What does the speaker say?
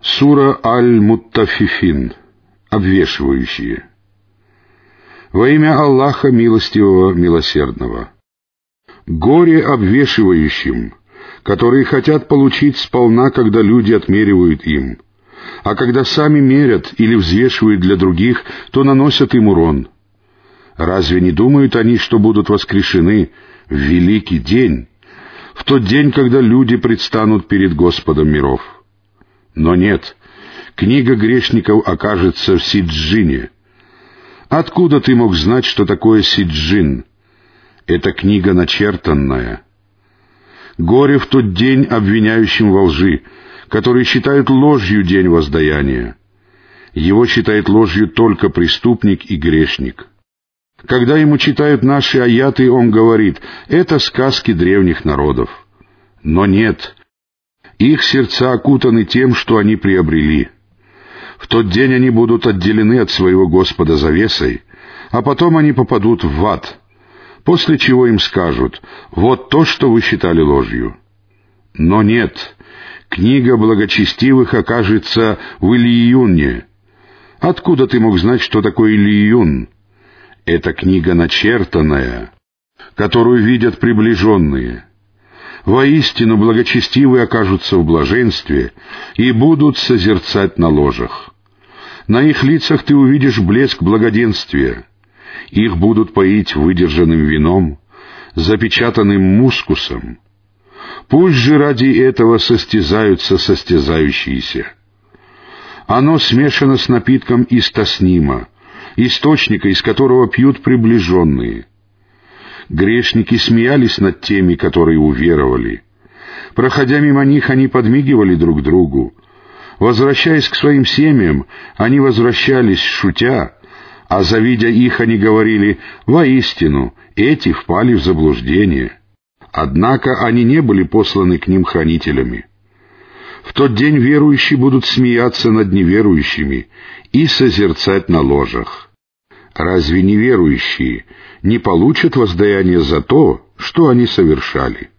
Сура Аль-Муттафифин. Обвешивающие. Во имя Аллаха Милостивого, Милосердного. Горе обвешивающим, которые хотят получить сполна, когда люди отмеривают им, а когда сами мерят или взвешивают для других, то наносят им урон. Разве не думают они, что будут воскрешены в великий день, в тот день, когда люди предстанут перед Господом миров? Но нет, книга грешников окажется в Сиджине. Откуда ты мог знать, что такое Сиджин? Это книга начертанная. Горе в тот день обвиняющим во лжи, которые считают ложью день воздаяния. Его считает ложью только преступник и грешник. Когда ему читают наши аяты, он говорит, это сказки древних народов. Но нет, их сердца окутаны тем, что они приобрели. В тот день они будут отделены от своего Господа завесой, а потом они попадут в ад, после чего им скажут «Вот то, что вы считали ложью». Но нет, книга благочестивых окажется в Ильиюне. Откуда ты мог знать, что такое Ильиюн? Это книга начертанная, которую видят приближенные — Воистину благочестивые окажутся в блаженстве и будут созерцать на ложах. На их лицах ты увидишь блеск благоденствия. Их будут поить выдержанным вином, запечатанным мускусом. Пусть же ради этого состязаются состязающиеся. Оно смешано с напитком из тоснима, источника, из которого пьют приближенные — Грешники смеялись над теми, которые уверовали. Проходя мимо них, они подмигивали друг другу. Возвращаясь к своим семьям, они возвращались, шутя, а завидя их, они говорили, «Воистину, эти впали в заблуждение». Однако они не были посланы к ним хранителями. В тот день верующие будут смеяться над неверующими и созерцать на ложах. Разве неверующие не получат воздаяние за то, что они совершали?